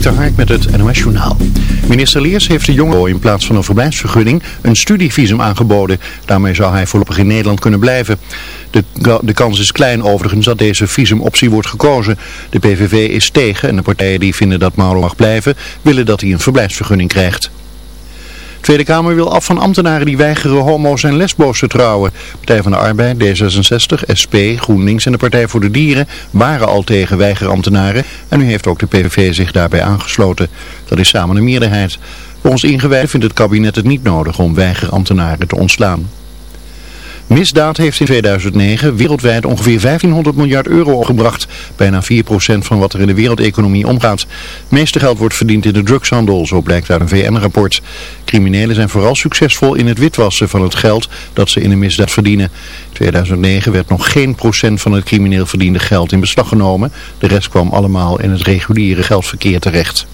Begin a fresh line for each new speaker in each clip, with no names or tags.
Dik Hark met het NOS Journaal. Minister Leers heeft de jongen in plaats van een verblijfsvergunning een studievisum aangeboden. Daarmee zou hij voorlopig in Nederland kunnen blijven. De, de kans is klein overigens dat deze visumoptie wordt gekozen. De PVV is tegen en de partijen die vinden dat Mauro mag blijven willen dat hij een verblijfsvergunning krijgt. Tweede Kamer wil af van ambtenaren die weigeren homo's en lesbo's te trouwen. Partij van de Arbeid, D66, SP, GroenLinks en de Partij voor de Dieren waren al tegen weigerambtenaren. En nu heeft ook de PVV zich daarbij aangesloten. Dat is samen een meerderheid. Volgens ingewijden vindt het kabinet het niet nodig om weigerambtenaren te ontslaan. Misdaad heeft in 2009 wereldwijd ongeveer 1500 miljard euro opgebracht. Bijna 4% van wat er in de wereldeconomie omgaat. Het meeste geld wordt verdiend in de drugshandel, zo blijkt uit een VN-rapport. Criminelen zijn vooral succesvol in het witwassen van het geld dat ze in de misdaad verdienen. In 2009 werd nog geen procent van het crimineel verdiende geld in beslag genomen. De rest kwam allemaal in het reguliere geldverkeer terecht.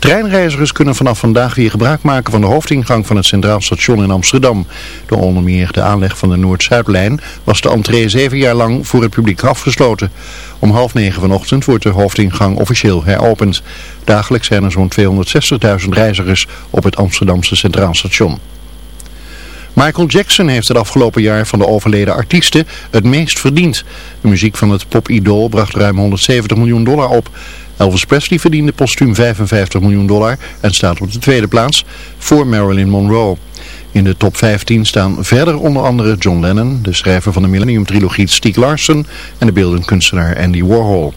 Treinreizigers kunnen vanaf vandaag weer gebruik maken van de hoofdingang van het Centraal Station in Amsterdam. Door onder meer de aanleg van de Noord-Zuidlijn was de entree zeven jaar lang voor het publiek afgesloten. Om half negen vanochtend wordt de hoofdingang officieel heropend. Dagelijks zijn er zo'n 260.000 reizigers op het Amsterdamse Centraal Station. Michael Jackson heeft het afgelopen jaar van de overleden artiesten het meest verdiend. De muziek van het pop-idool bracht ruim 170 miljoen dollar op. Elvis Presley verdiende postuum 55 miljoen dollar en staat op de tweede plaats voor Marilyn Monroe. In de top 15 staan verder onder andere John Lennon, de schrijver van de Millennium Trilogie Stieg Larsson en de beeldend kunstenaar Andy Warhol.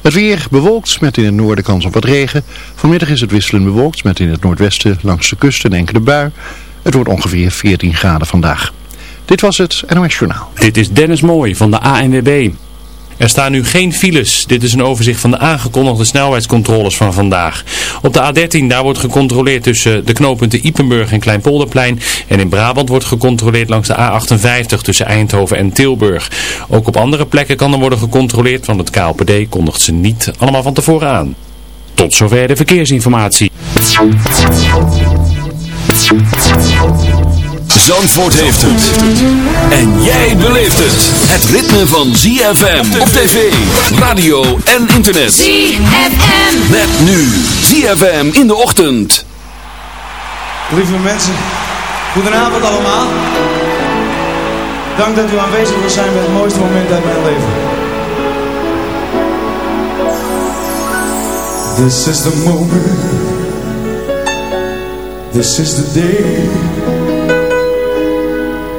Het weer bewolkt met in het noorden kans op wat regen. Vanmiddag is het wisselend bewolkt met in het noordwesten langs de kust een enkele bui. Het wordt ongeveer 14 graden vandaag. Dit was het NOS Journaal.
Dit is Dennis Mooij van de ANWB. Er staan nu geen files. Dit is een overzicht van de aangekondigde snelheidscontroles van vandaag. Op de A13 daar wordt gecontroleerd tussen de knooppunten Ipenburg en Kleinpolderplein. En in Brabant wordt gecontroleerd langs de A58 tussen Eindhoven en Tilburg. Ook op andere plekken kan er worden gecontroleerd, want het KLPD kondigt ze niet allemaal van tevoren aan. Tot zover de verkeersinformatie.
Zandvoort heeft het. En jij beleeft het. Het ritme van ZFM op tv, radio en internet.
ZFM.
Met nu ZFM in de ochtend.
Lieve mensen, goedenavond allemaal. Dank dat u aanwezig wil zijn bij het mooiste moment uit mijn leven. This is the moment. This is the day.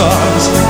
Stars.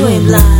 you ain't
blind.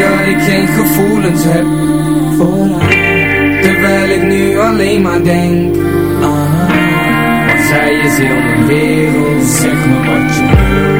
dat ik geen gevoelens heb vooruit Terwijl ik nu alleen maar denk ah, Want zij is heel mijn wereld. Zeg me wat je wil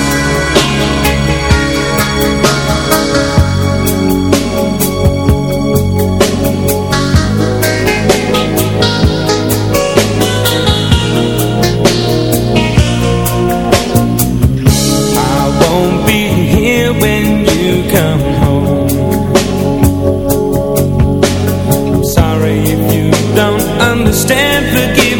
Understand. Forgive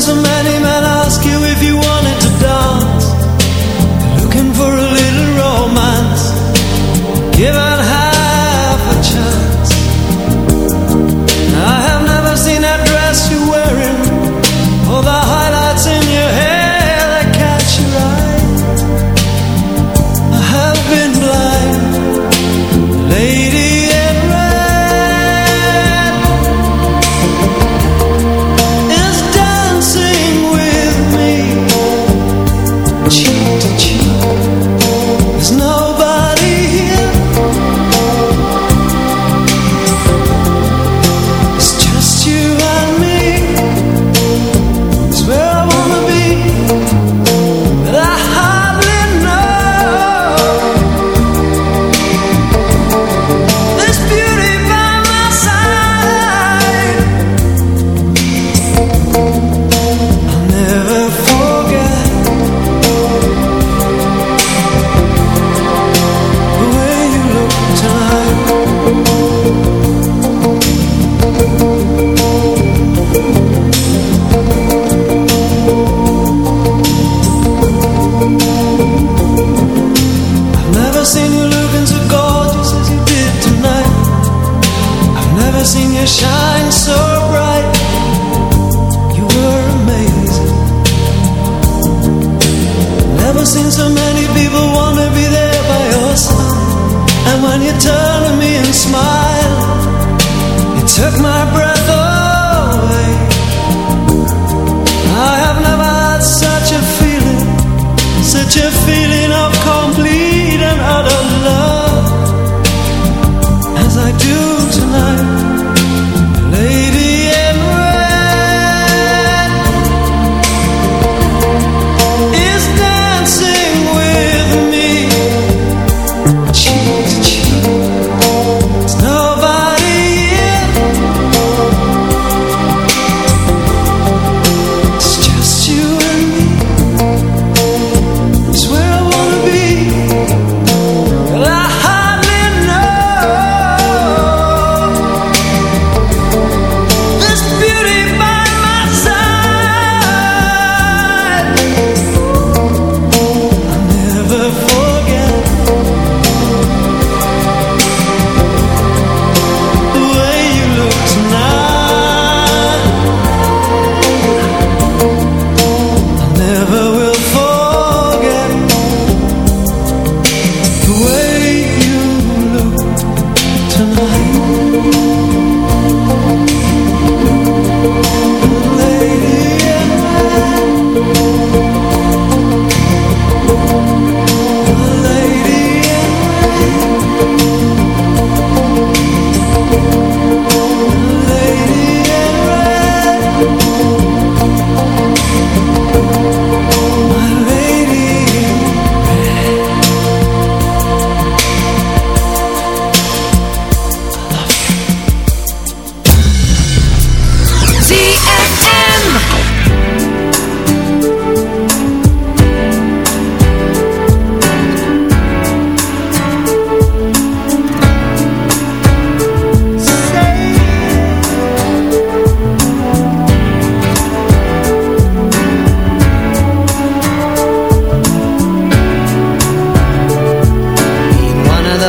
so many men ask you if you
want.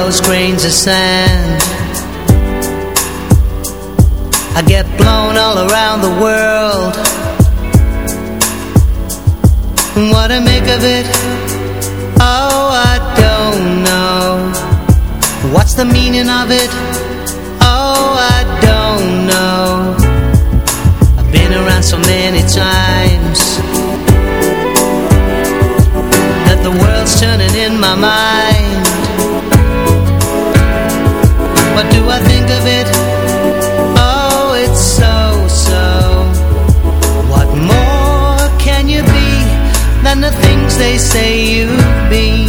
those grains of sand I get blown all around the world And What to make of it? Oh, I don't know What's the meaning of it? say you've been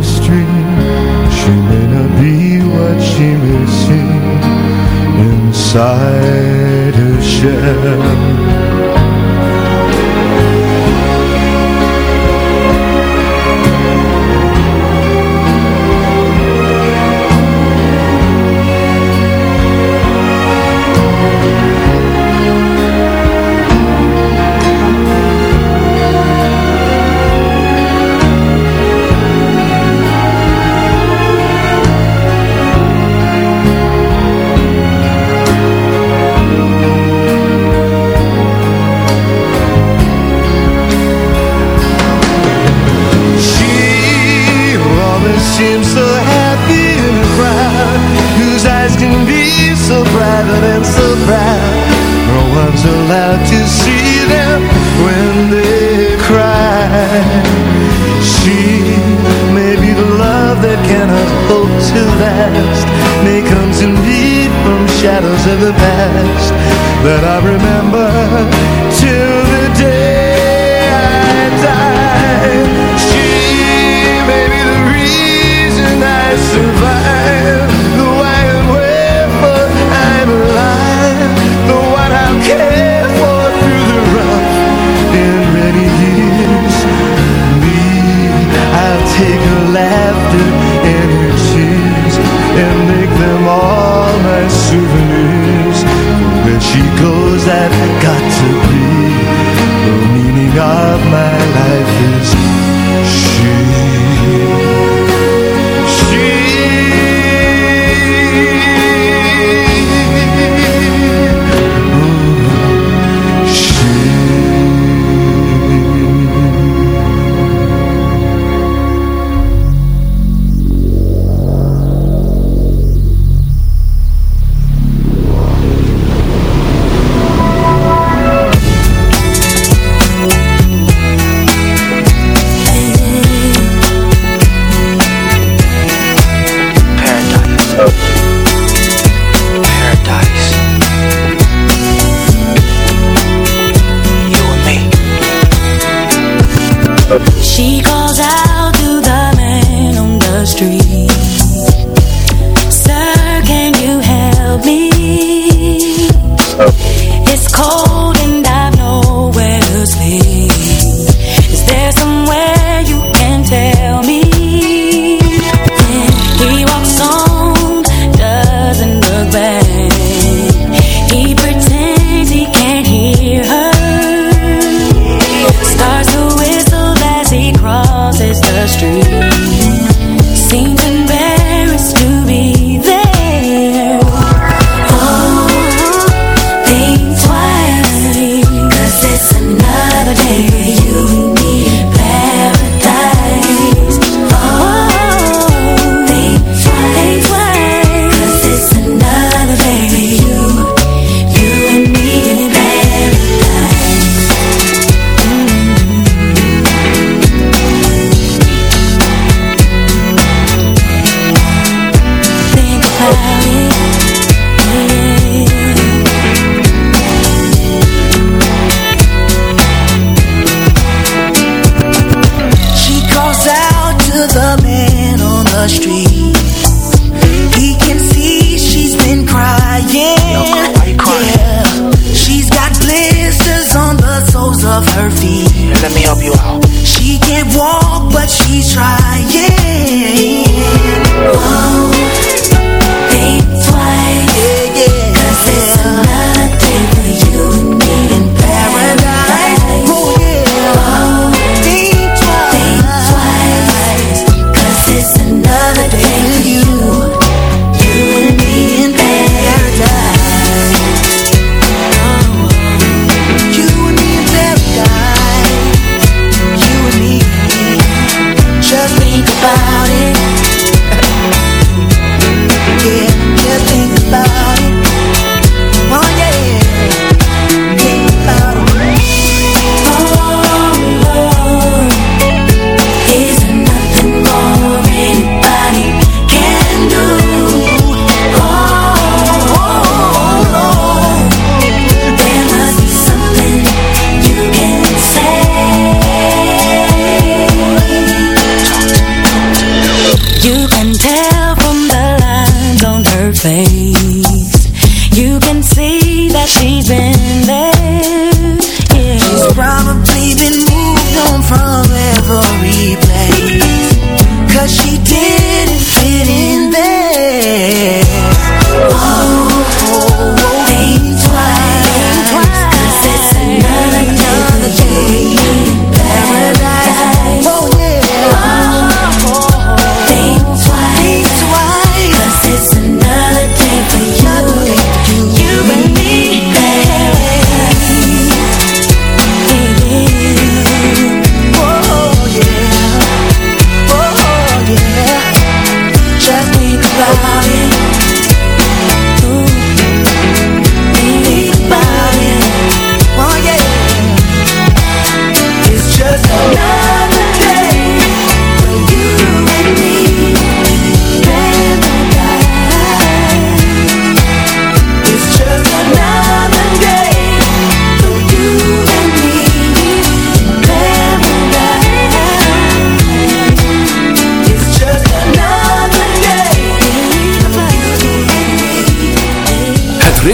beside her shell.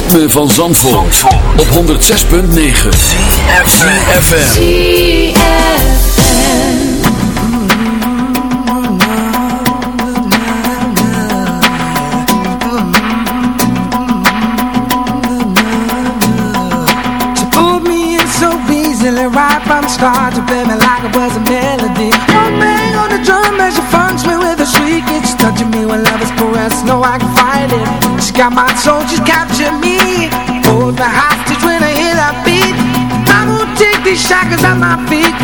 Ritme van Zandvoort, op 106.9 CFFM
She pulled me in so easily right from start To play me like it was a on the drum as she funks me with a shriek. Touching me when love is caressed, no I can fight it shackles off my feet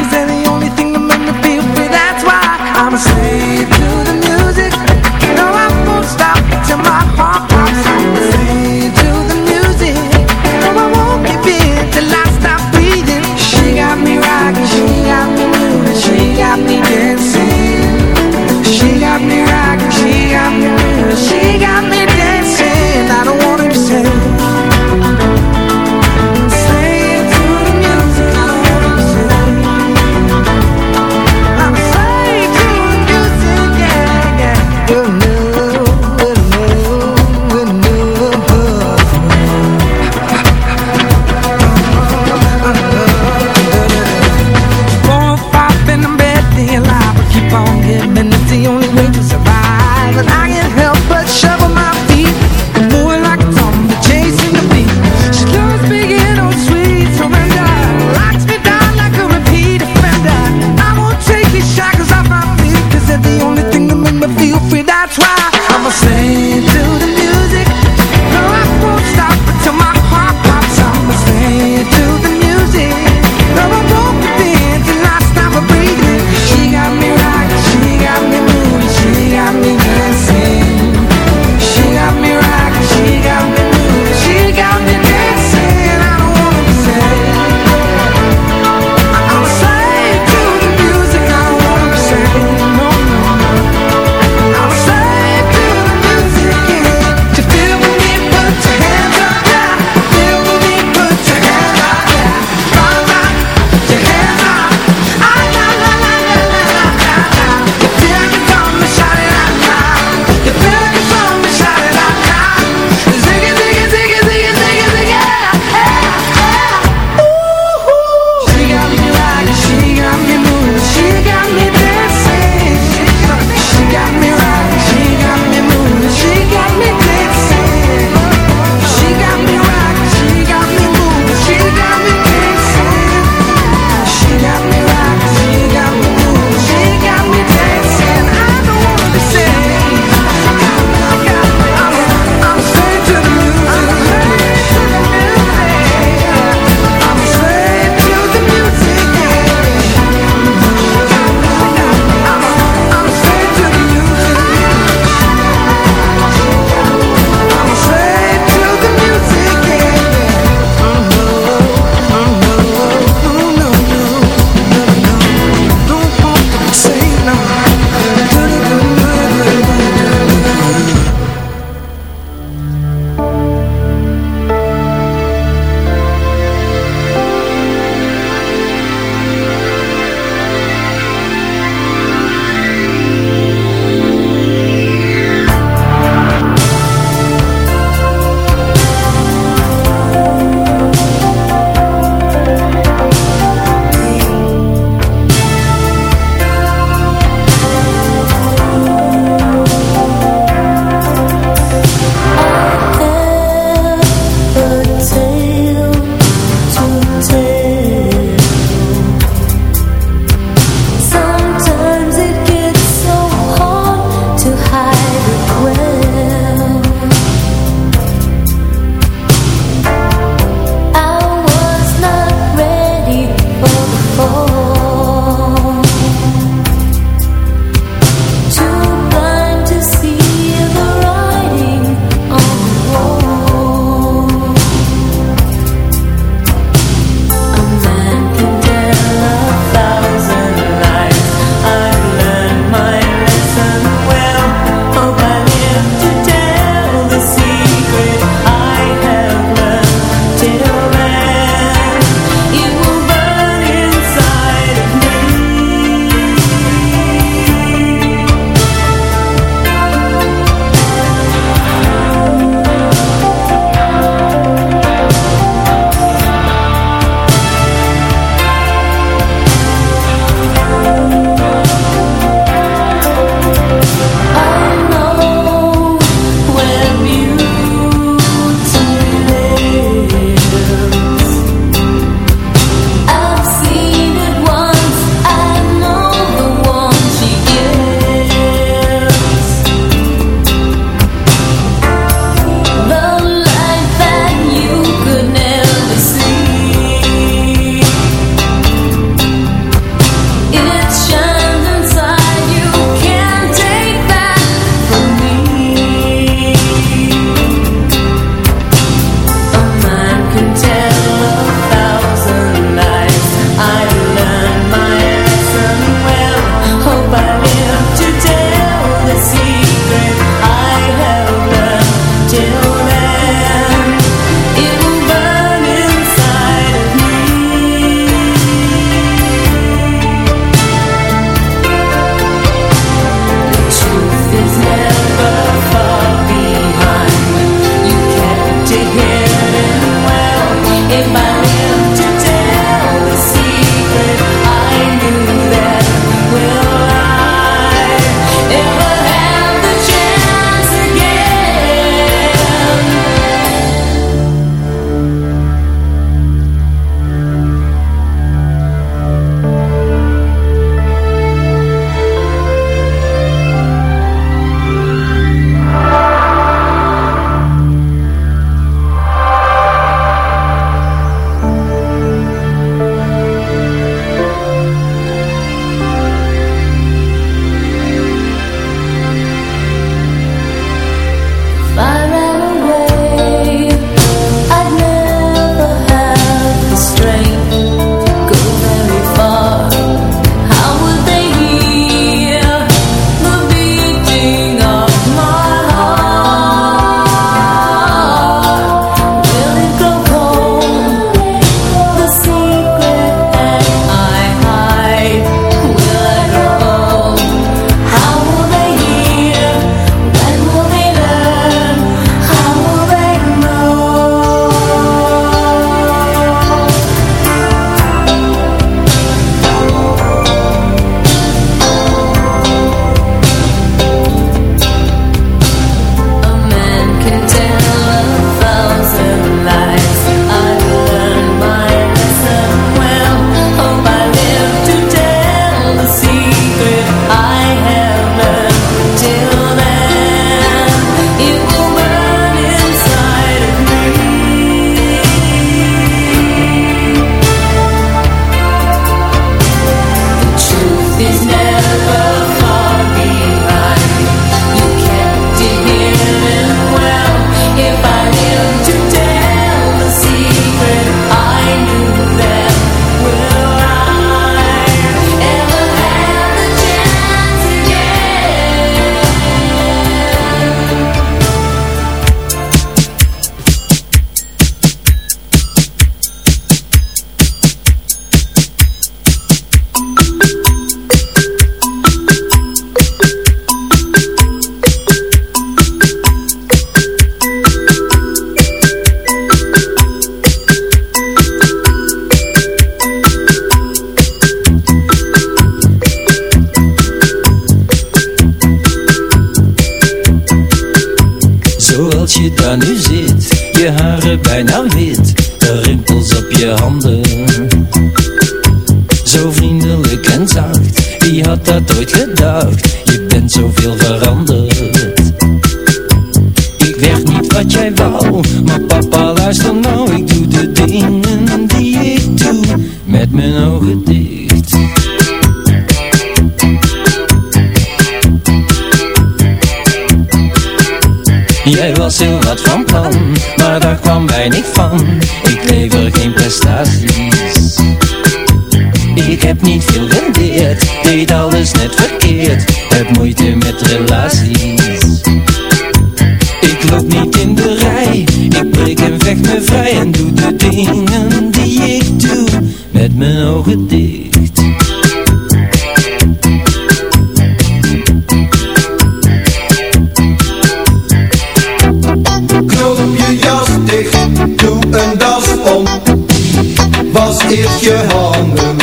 eerst je handen,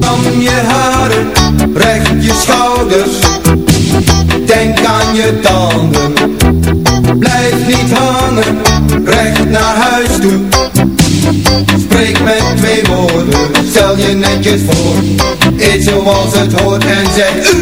dan je haren, recht je schouders. Denk aan je tanden, blijf niet hangen, recht naar huis toe. Spreek met twee woorden, stel je netjes voor. Eet zoals het hoort en zeg...